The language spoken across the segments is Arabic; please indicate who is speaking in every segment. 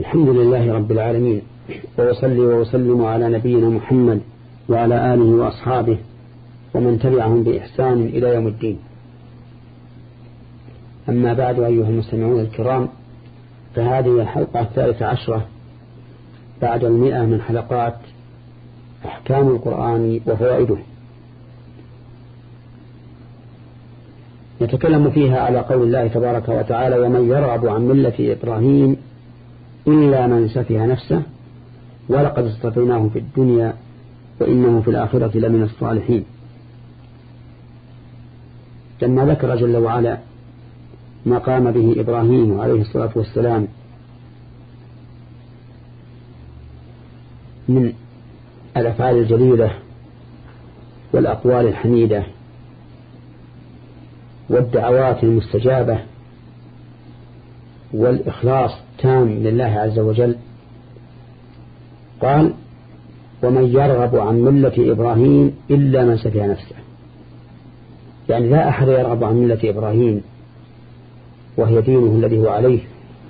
Speaker 1: الحمد لله رب العالمين وأصلي وأسلم على نبينا محمد وعلى آله وأصحابه ومن تبعهم بإحسان إلى يوم الدين. أما بعد أيها المستمعون الكرام فهذه الحلقة الثالثة عشرة بعد المئة من حلقات أحكام القرآن وفوائده. نتكلم فيها على قول الله تبارك وتعالى ومن يرغب عن ملة إبراهيم إلا من سفه نفسه ولقد اصطفيناه في الدنيا وإنه في الآخرة لمن الصالحين. لما ذكر جل وعلا ما قام به إبراهيم عليه الصلاة والسلام من الأفعال الجليلة والأقوال الحميدة والدعوات المستجابة والإخلاص التام لله عز وجل. قال ومن يرغب عن ملة إبراهيم إلا من سفه نفسه. يعني لا أحد يرغب عن ملة إبراهيم وهي دينه الذي هو عليه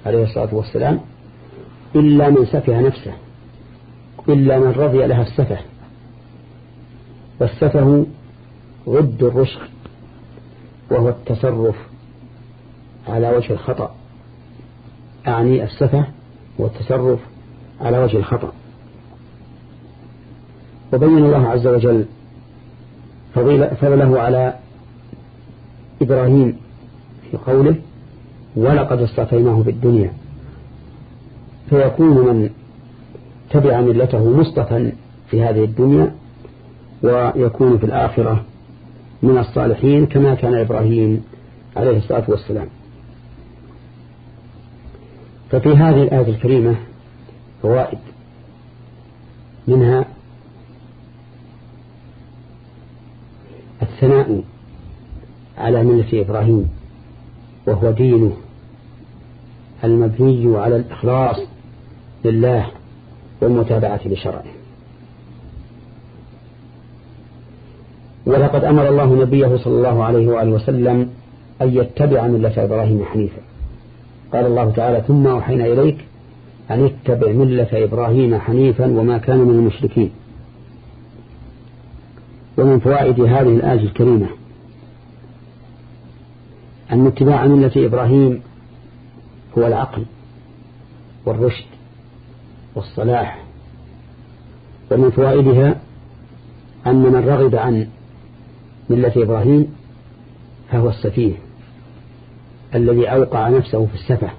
Speaker 1: عليه الصلاة والسلام إلا من سفه نفسه إلا من رضي لها السفه. والسفه ضد الرشد وهو التصرف على وجه الخطأ. أعني السفه والتصرف على وجه الخطأ. وبين الله عز وجل فضله على إبراهيم في قوله ولقد اصطفيناه في الدنيا فيكون من تبع ملته مصطفى في هذه الدنيا ويكون في الآخرة من الصالحين كما كان إبراهيم عليه الصلاة والسلام. ففي هذه الآية الكريمة فوائد. منها الثناء على ملة إبراهيم وهو دينه المبني على الإخلاص لله والمتابعة لشرعه. ولقد أمر الله نبيه صلى الله عليه وآله وسلم أن يتبع ملة إبراهيم حنيفا. قال الله تعالى ثم أوحينا إليك أن اتبع ملة إبراهيم حنيفا وما كان من المشركين. ومن فوائد هذه الآية الكريمة أن اتباع ملة إبراهيم هو العقل والرشد والصلاح. ومن فوائدها أن من رغب عن ملة إبراهيم فهو السفيه. الذي أوقع نفسه في السفة.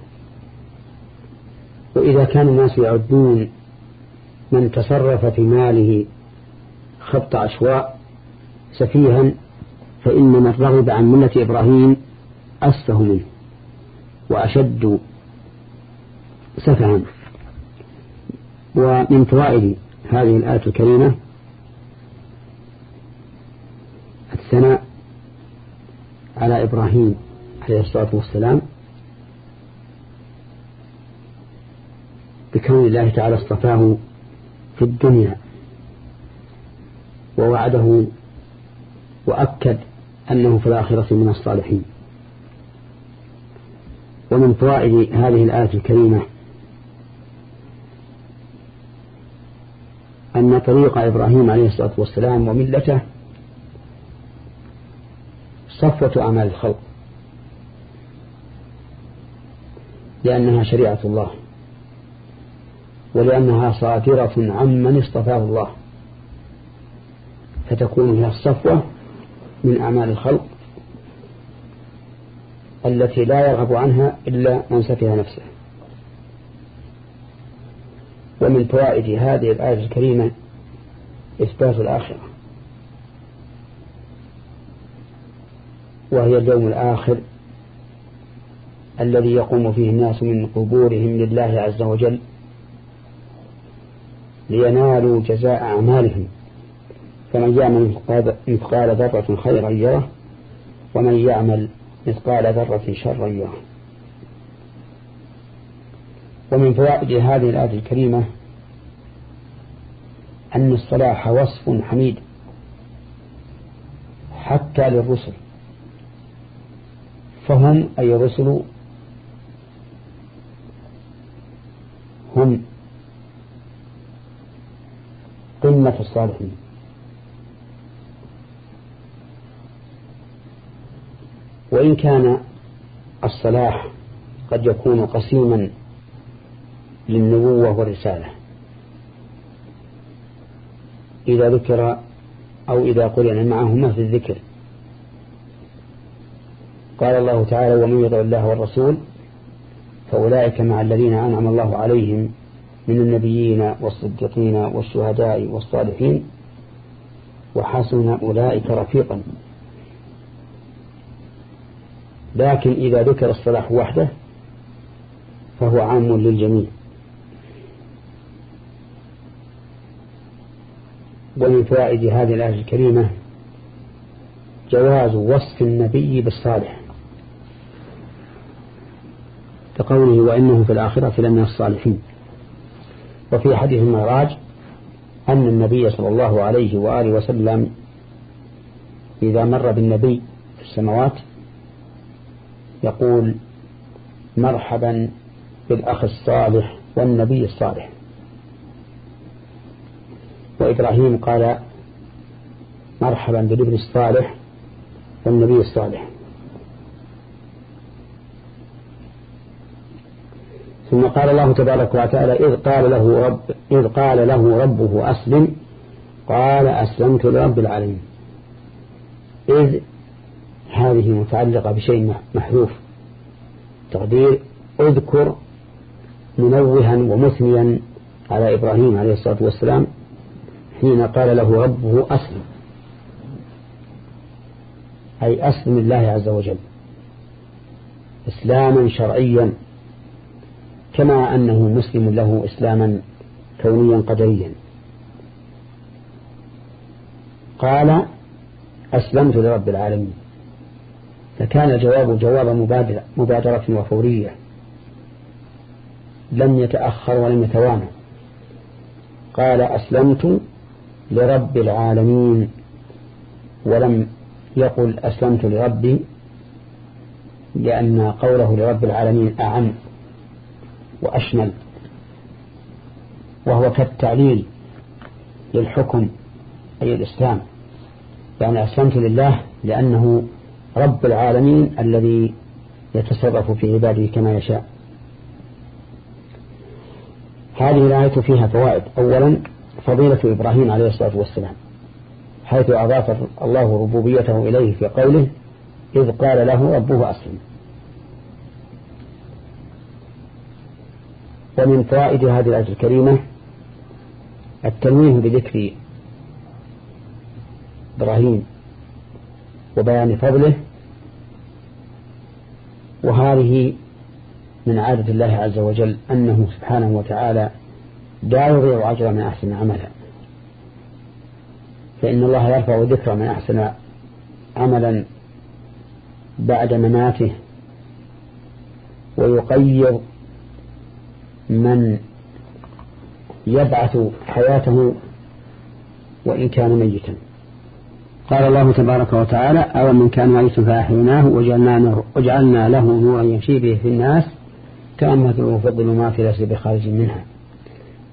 Speaker 1: وإذا كان الناس يعدون من تصرف في ماله خبط عشواء سفيها فإن من رغب عن ملة إبراهيم أسفه منه وأشد سفها. ومن فوائد هذه الآية الكريمة الثناء على إبراهيم. عليه الصلاة والسلام بكون الله تعالى اصطفاه في الدنيا ووعده وأكد أنه في الآخرة من الصالحين. ومن فوائد هذه الآية الكريمة أن طريق إبراهيم عليه الصلاة والسلام وملته صفوة أعمال الخلق. لأنها شريعة الله ولأنها صادرة عمن اصطفاه الله فتكون هي الصفوة من أعمال الخلق التي لا يرغب عنها إلا من سفه نفسه. ومن فوائد هذه الآية الكريمة إثبات الآخرة وهي اليوم الآخر الذي يقوم فيه الناس من قبورهم لله عز وجل لينالوا جزاء أعمالهم. فمن يعمل مثقال ذرة خيرا يره ومن يعمل مثقال ذرة شرا يره. ومن فوائد هذه الآية الكريمة أن الصلاح وصف حميد حتى للرسل. فهم أي الرسل هم قمة الصالحين. وإن كان الصلاح قد يكون قسيما للنبوة والرسالة. إذا ذكر أو إذا قرن معهما في الذكر. قال الله تعالى ومن يطع الله والرسول فأولئك مع الذين أنعم الله عليهم من النبيين والصديقين والشهداء والصالحين وحسن أولئك رفيقا. لكن إذا ذكر الصلاح وحده فهو عام للجميع. ومن فوائد هذه الآية الكريمة جواز وصف النبي بالصالح. كقوله وإنه في الآخرة لمن الصالحين. وفي حديث المعراج أن النبي صلى الله عليه وآله وسلم إذا مر بالنبي في السماوات يقول مرحبا بالأخ الصالح والنبي الصالح. وإبراهيم قال مرحبا بالابن الصالح والنبي الصالح. ثم قال الله تبارك وتعالى إذ قال له رب إذ قال له ربه أسلم. قال أسلمت لرب العالمين. إذ هذه متعلقة بشيء محذوف. تقدير أذكر منوها ومثنيا على إبراهيم عليه الصلاة والسلام حين قال له ربه أسلم. أي أسلم الله عز وجل. إسلاما شرعيا. كما أنه مسلم له إسلاما كونيا قدريا. قال أسلمت لرب العالمين. فكان الجواب جواب مبادرة, مبادرة وفورية. لم يتأخر ولم يتوانى. قال أسلمت لرب العالمين. ولم يقل أسلمت لربي لأن قوله لرب العالمين أعم. وأشمل وهو كالتعليل للحكم أي الإسلام. يعني أسلمت لله لأنه رب العالمين الذي يتصرف في عباده كما يشاء. هذه الآية فيها فوائد. أولا فضيلة إبراهيم عليه الصلاة والسلام حيث أضاف الله ربوبيته إليه في قوله إذ قال له ربه أسلم. ومن فوائد هذه الآية الكريمة التنويه بذكر إبراهيم وبيان فضله وهذه من عادة الله عز وجل أنه سبحانه وتعالى لا يضيع أجر من أحسن عملا. فإن الله يرفع ذكر من أحسن عملا بعد مماته ويقيض من يبعث حياته وإن كان ميتا. قال الله تبارك وتعالى أو من كان ميتا فأحيناه وجعلنا, وجعلنا له نورا يمشي به في الناس كان مثله في الظلمات ليس بخارج منها.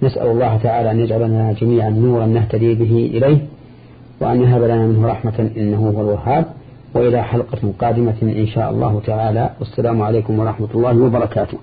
Speaker 1: نسأل الله تعالى أن يجعلنا جميعا نورا نهتدي به إليه وأن يهب لنا منه رحمة إنه هو الوهاب. وإلى حلقة قادمة إن شاء الله تعالى. والسلام عليكم ورحمة الله وبركاته.